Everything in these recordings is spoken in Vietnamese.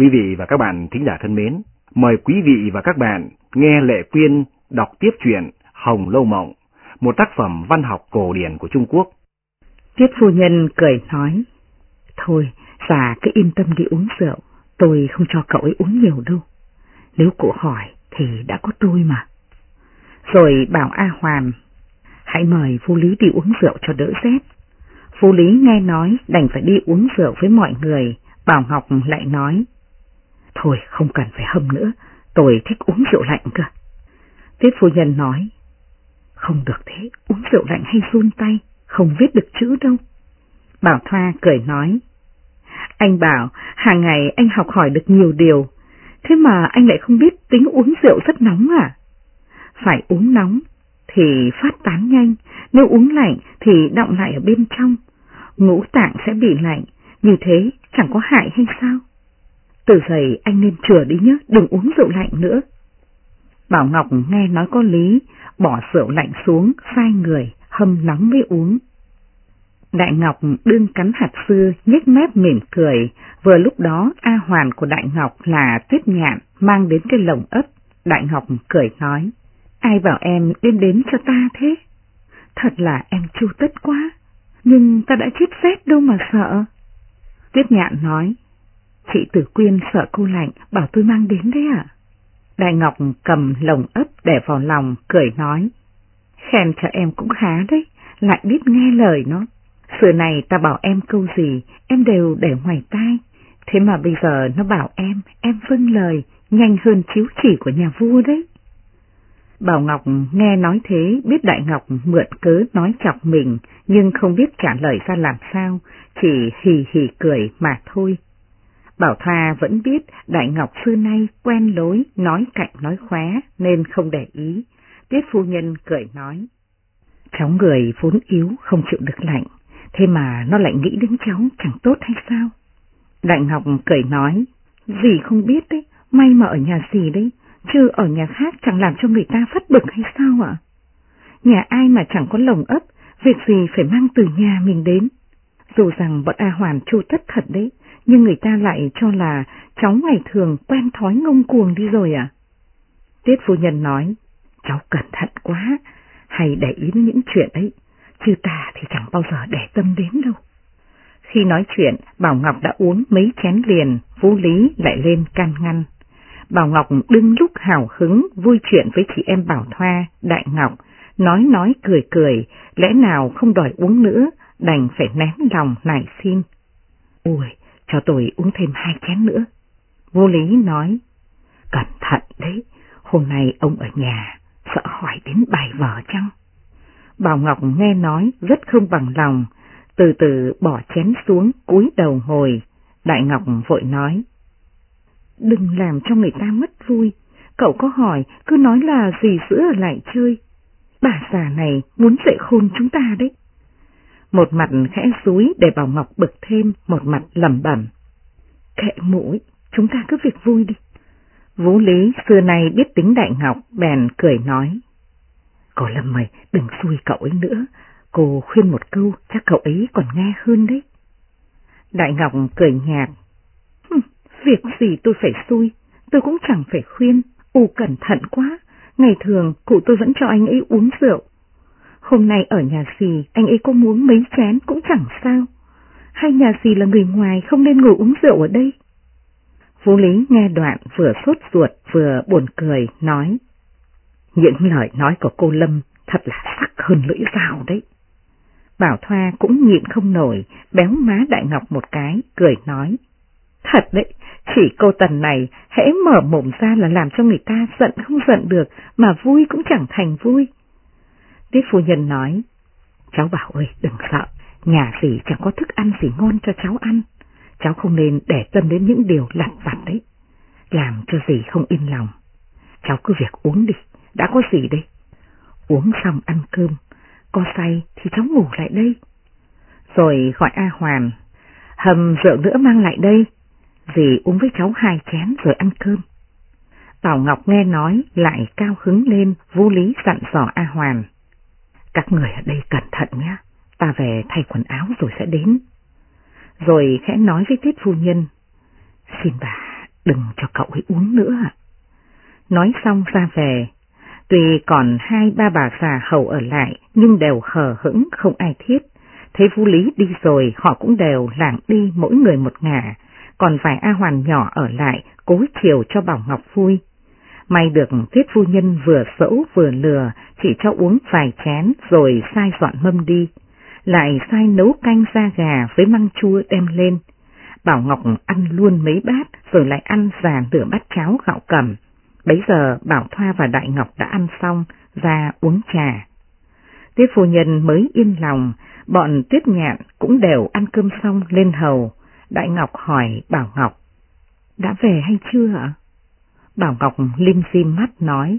Quý vị và các bạn thính giả thân mến, mời quý vị và các bạn nghe Lệ Quyên đọc tiếp truyện Hồng Lâu Mộng, một tác phẩm văn học cổ điển của Trung Quốc. Tiết phu nhân cười nói, Thôi, già cứ yên tâm đi uống rượu, tôi không cho cậu ấy uống nhiều đâu. Nếu cụ hỏi thì đã có tôi mà. Rồi bảo A Hoàn, hãy mời Phu Lý đi uống rượu cho đỡ rét. Phu Lý nghe nói đành phải đi uống rượu với mọi người, Bảo Ngọc lại nói, Thôi không cần phải hâm nữa, tôi thích uống rượu lạnh cơ. Tiết phu nhân nói, không được thế, uống rượu lạnh hay run tay, không viết được chữ đâu. Bảo Thoa cười nói, anh bảo hàng ngày anh học hỏi được nhiều điều, thế mà anh lại không biết tính uống rượu rất nóng à? Phải uống nóng thì phát tán nhanh, nếu uống lạnh thì động lại ở bên trong, ngũ tạng sẽ bị lạnh, như thế chẳng có hại hay sao? Từ giày anh nên chừa đi nhé, đừng uống rượu lạnh nữa. Bảo Ngọc nghe nói có lý, bỏ rượu lạnh xuống, sai người, hâm nóng mới uống. Đại Ngọc đương cắn hạt xưa, nhếch mép mỉm cười, vừa lúc đó A Hoàn của Đại Ngọc là tuyết nhạn mang đến cái lồng ấp. Đại Ngọc cười nói, ai bảo em đem đến cho ta thế? Thật là em chu tất quá, nhưng ta đã chết xét đâu mà sợ. Tuyết nhạn nói, chị Tử Quyên sợ cô lạnh, bảo tôi mang đến đấy ạ. Đại Ngọc cầm lồng ấp để vào lòng, cười nói, khen cho em cũng khá đấy, lại biết nghe lời nó. Sửa này ta bảo em câu gì, em đều để ngoài tai. Thế mà bây giờ nó bảo em, em vâng lời, nhanh hơn chiếu chỉ của nhà vua đấy. Bảo Ngọc nghe nói thế, biết Đại Ngọc mượn cớ nói chọc mình, nhưng không biết trả lời ra làm sao, chỉ hì hì cười mà thôi. Bảo Thoa vẫn biết Đại Ngọc xưa nay quen lối nói cạnh nói khóe nên không để ý. Tiết phu nhân cười nói. Cháu người vốn yếu không chịu được lạnh, thế mà nó lại nghĩ đến cháu chẳng tốt hay sao? Đại Ngọc cười nói, gì không biết đấy, may mà ở nhà gì đấy, chứ ở nhà khác chẳng làm cho người ta phát bực hay sao ạ? Nhà ai mà chẳng có lồng ấp, việc gì phải mang từ nhà mình đến. Dù rằng bọn A Hoàn chu tất thật đấy, nhưng người ta lại cho là cháu ngày thường quen thói ngông cuồng đi rồi à? Tiết phu nhân nói, cháu cẩn thận quá, hay để ý đến những chuyện ấy, chứ ta thì chẳng bao giờ để tâm đến đâu. Khi nói chuyện, Bảo Ngọc đã uống mấy chén liền, Vũ Lý lại lên can ngăn. Bảo Ngọc đương lúc hào hứng vui chuyện với chị em Bảo Thoa, Đại Ngọc, nói nói cười cười, lẽ nào không đòi uống nữa, đành phải nén lòng nảy xin. Ôi, cho tôi uống thêm hai chén nữa. Vô lý nói, cẩn thận đấy, hôm nay ông ở nhà, sợ hỏi đến bài vở chăng? Bảo Ngọc nghe nói rất không bằng lòng, từ từ bỏ chén xuống cúi đầu hồi. Đại Ngọc vội nói, đừng làm cho người ta mất vui, cậu có hỏi cứ nói là gì sữa lại chơi. Bà già này muốn dạy khôn chúng ta đấy. Một mặt khẽ rúi để Bảo Ngọc bực thêm, một mặt lẩm bẩm. Kệ mũi, chúng ta cứ việc vui đi. Vũ Lý xưa nay biết tính Đại Ngọc, bèn cười nói. Cô Lâm mày đừng xui cậu ấy nữa, cô khuyên một câu chắc cậu ấy còn nghe hơn đấy. Đại Ngọc cười nhạt. Việc gì tôi phải xui, tôi cũng chẳng phải khuyên, u cẩn thận quá, ngày thường cụ tôi vẫn cho anh ấy uống rượu. Hôm nay ở nhà gì anh ấy có muốn mấy chén cũng chẳng sao. Hay nhà gì là người ngoài không nên ngồi uống rượu ở đây? Vũ Lý nghe đoạn vừa sốt ruột vừa buồn cười, nói. Những lời nói của cô Lâm thật là sắc hơn lưỡi dao đấy. Bảo Thoa cũng nhịn không nổi, béo má Đại Ngọc một cái, cười nói. Thật đấy, chỉ cô Tần này hễ mở mồm ra là làm cho người ta giận không giận được, mà vui cũng chẳng thành vui. Tiết phu nhân nói, cháu bảo ơi đừng sợ, nhà gì chẳng có thức ăn gì ngon cho cháu ăn. Cháu không nên để tâm đến những điều lặt vặt đấy, làm cho gì không yên lòng. Cháu cứ việc uống đi, đã có gì đây? Uống xong ăn cơm, có say thì cháu ngủ lại đây. Rồi gọi A Hoàn, hầm rượu nữa mang lại đây, dì uống với cháu hai chén rồi ăn cơm. Bảo Ngọc nghe nói lại cao hứng lên, vô lý dặn dò A Hoàn. Các người ở đây cẩn thận nhé, ta về thay quần áo rồi sẽ đến. Rồi khẽ nói với Tiết Phu Nhân, xin bà đừng cho cậu ấy uống nữa. Nói xong ra về, tuy còn hai ba bà già hầu ở lại nhưng đều hờ hững không ai thiết. Thấy Vũ Lý đi rồi họ cũng đều lảng đi mỗi người một ngả, còn vài A Hoàn nhỏ ở lại cố chiều cho Bảo Ngọc vui. May được Tiết Phu Nhân vừa sẫu vừa lừa, chỉ cho uống vài chén rồi sai dọn mâm đi, lại sai nấu canh da gà với măng chua đem lên. Bảo Ngọc ăn luôn mấy bát rồi lại ăn và nửa bát cháo gạo cầm. Bấy giờ Bảo Thoa và Đại Ngọc đã ăn xong, ra uống trà. Tiết phu nhân mới yên lòng, bọn Tiết Nhạn cũng đều ăn cơm xong lên hầu. Đại Ngọc hỏi Bảo Ngọc, đã về hay chưa ạ? Bảo Ngọc lim dim mắt nói,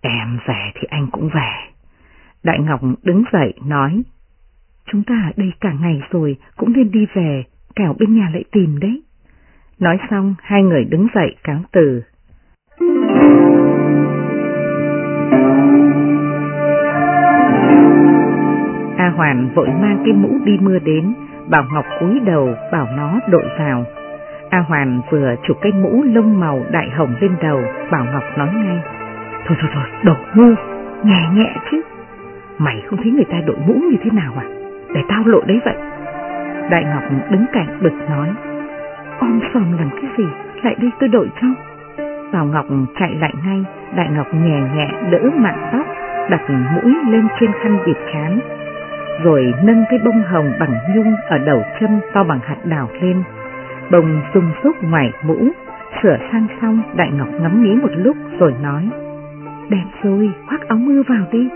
em về thì anh cũng về. Đại Ngọc đứng dậy nói, chúng ta ở đây cả ngày rồi cũng nên đi về, kẻo bên nhà lại tìm đấy. Nói xong hai người đứng dậy cáo từ. A Hoàn vội mang cái mũ đi mưa đến, Bảo Ngọc cúi đầu bảo nó đội vào. A Hoàn vừa chụp cái mũ lông màu đại hồng lên đầu, Bảo Ngọc nói ngay. Thôi thôi thôi, đồ ngu, nhẹ nhẹ chứ. Mày không thấy người ta đội mũ như thế nào à? Để tao lộ đấy vậy. Đại Ngọc đứng cạnh bực nói. Om sòm làm cái gì, lại đi tôi đội cho. Bảo Ngọc chạy lại ngay, Đại Ngọc nhẹ nhẹ đỡ mạng tóc, đặt mũi lên trên khăn bịt chán, rồi nâng cái bông hồng bằng nhung ở đầu châm to bằng hạt đào lên bồng sung xúc ngoài mũ, sửa sang xong Đại Ngọc ngắm nghĩ một lúc rồi nói, đẹp rồi, khoác áo mưa vào đi.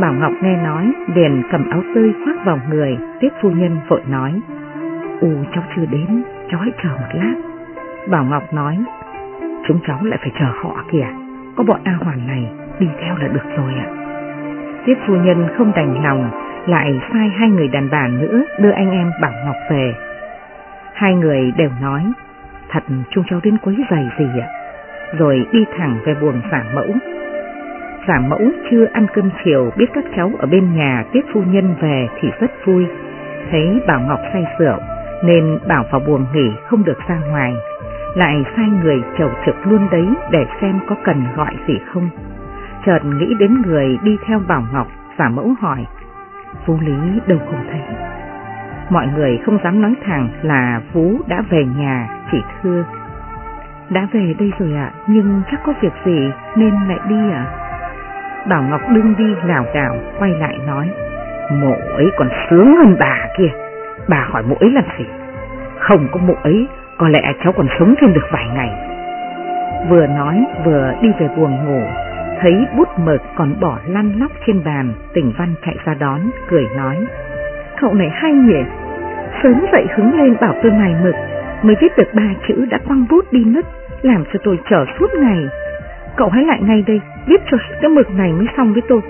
Bảo Ngọc nghe nói, liền cầm áo tươi khoác vào người, tiếp phu nhân vội nói, U cháu chưa đến, cháu hãy chờ một lát. Bảo Ngọc nói, chúng cháu lại phải chờ họ kìa, có bọn A Hoàn này đi theo là được rồi ạ. tiếp phu nhân không đành lòng, lại sai hai người đàn bà nữa đưa anh em Bảo Ngọc về. Hai người đều nói, thật chung cháu đến quấy giày gì ạ, rồi đi thẳng về buồng giả mẫu. Giả mẫu chưa ăn cơm chiều biết các cháu ở bên nhà tiếp phu nhân về thì rất vui, thấy Bảo Ngọc say rượu nên bảo vào buồng nghỉ không được ra ngoài, lại sai người chầu trực luôn đấy để xem có cần gọi gì không. Chợt nghĩ đến người đi theo Bảo Ngọc, giả mẫu hỏi, Phú Lý đâu không thấy. Mọi người không dám nói thẳng là Vũ đã về nhà, chỉ thưa. Đã về đây rồi ạ, nhưng chắc có việc gì nên lại đi ạ. Bảo Ngọc đương đi lảo đảo, quay lại nói, mộ ấy còn sướng hơn bà kia. Bà hỏi mộ ấy làm gì? Không có mộ ấy, có lẽ cháu còn sống thêm được vài ngày. Vừa nói vừa đi về buồng ngủ, thấy bút mực còn bỏ lăn lóc trên bàn, tỉnh văn chạy ra đón, cười nói. Cậu này hay nhỉ? Sớm dậy hứng lên bảo tôi mài mực, mới viết được ba chữ đã quăng bút đi mất, làm cho tôi chờ suốt ngày. Cậu hãy lại ngay đây, viết cho cái mực này mới xong với tôi.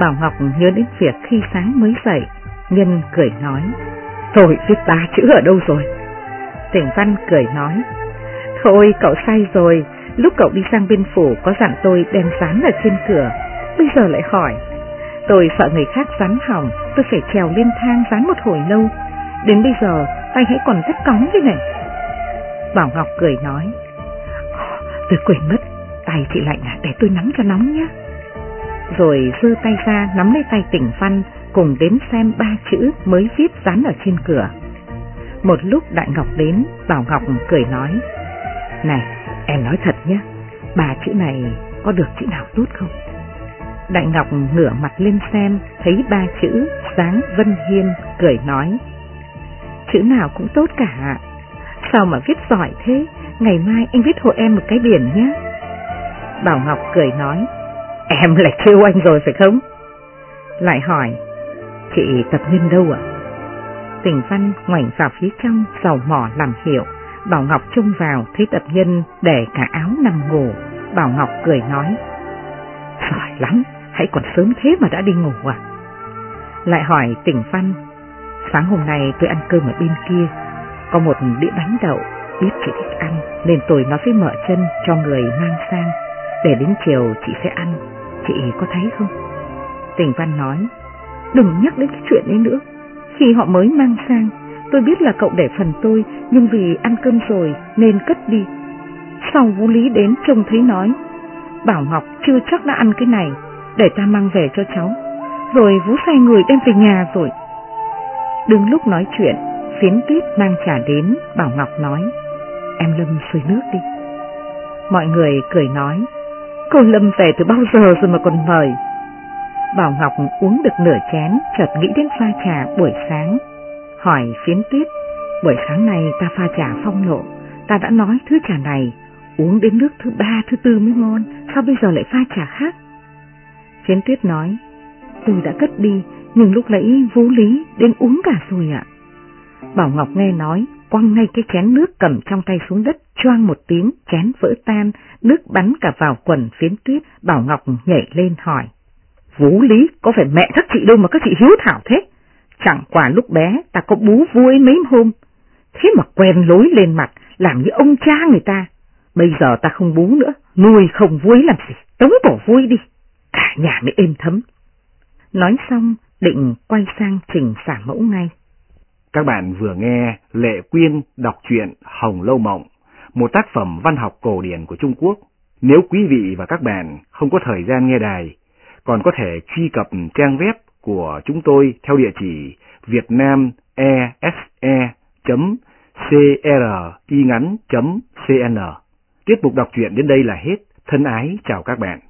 Bảo Ngọc nhớ đến việc khi sáng mới dậy, Nhân cười nói, Tôi viết ba chữ ở đâu rồi? Tỉnh Văn cười nói, Thôi cậu sai rồi, lúc cậu đi sang bên phủ có dặn tôi đem dán ở trên cửa, bây giờ lại hỏi. Tôi sợ người khác rắn hỏng, tôi phải trèo lên thang rán một hồi lâu, đến bây giờ tay hãy còn rất cóng thế này. Bảo Ngọc cười nói, Tôi quên mất, tay chị lạnh à, để tôi nắm cho nóng nhé. Rồi dơ tay ra nắm lấy tay tỉnh Văn, cùng đến xem ba chữ mới viết dán ở trên cửa. Một lúc Đại Ngọc đến, Bảo Ngọc cười nói, Này, em nói thật nhé, ba chữ này có được chữ nào tốt không? Đại Ngọc ngửa mặt lên xem, thấy ba chữ sáng Vân Hiên, cười nói, Chữ nào cũng tốt cả, sao mà viết giỏi thế, ngày mai anh viết hộ em một cái biển nhé. Bảo Ngọc cười nói, em lại kêu anh rồi phải không? Lại hỏi, Chị tập nhân đâu ạ? Tình Văn ngoảnh vào phía trong, dầu mỏ làm hiệu. Bảo Ngọc trông vào thấy tập nhân để cả áo nằm ngủ. Bảo Ngọc cười nói, Giỏi lắm, hãy còn sớm thế mà đã đi ngủ à? Lại hỏi tỉnh Văn, sáng hôm nay tôi ăn cơm ở bên kia, có một đĩa bánh đậu, biết chị thích ăn, nên tôi nói với mợ chân cho người mang sang, để đến chiều chị sẽ ăn, chị có thấy không? Tỉnh Văn nói, Đừng nhắc đến cái chuyện ấy nữa. Khi họ mới mang sang, Tôi biết là cậu để phần tôi, nhưng vì ăn cơm rồi nên cất đi. Sau Vũ Lý đến trông thấy nói, Bảo Ngọc chưa chắc đã ăn cái này, để ta mang về cho cháu. Rồi vú say người đem về nhà rồi. Đừng lúc nói chuyện, phiến tuyết mang trà đến, Bảo Ngọc nói, em Lâm xuôi nước đi. Mọi người cười nói, cô Lâm về từ bao giờ rồi mà còn mời. Bảo Ngọc uống được nửa chén, chợt nghĩ đến pha trà buổi sáng. Hỏi phiến tuyết, buổi sáng này ta pha trà phong lộ, ta đã nói thứ trà này, uống đến nước thứ ba, thứ tư mới ngon, sao bây giờ lại pha trà khác? Phiến tuyết nói, tôi đã cất đi, nhưng lúc nãy vũ lý đến uống cả rồi ạ. Bảo Ngọc nghe nói, quăng ngay cái chén nước cầm trong tay xuống đất, choang một tiếng, chén vỡ tan, nước bắn cả vào quần phiến tuyết, Bảo Ngọc nhảy lên hỏi. Vũ Lý, có phải mẹ thất chị đâu mà các chị hiếu thảo thế? Chẳng quả lúc bé ta có bú vui mấy hôm, thế mà quen lối lên mặt, làm như ông cha người ta. Bây giờ ta không bú nữa, nuôi không vui làm gì, tống cổ vui đi, cả nhà mới êm thấm. Nói xong, định quay sang trình xả mẫu ngay. Các bạn vừa nghe Lệ Quyên đọc truyện Hồng Lâu Mộng, một tác phẩm văn học cổ điển của Trung Quốc. Nếu quý vị và các bạn không có thời gian nghe đài, còn có thể truy cập trang web của chúng tôi theo địa chỉ vietnamese.cringắn.cn. Tiết mục đọc truyện đến đây là hết. Thân ái chào các bạn.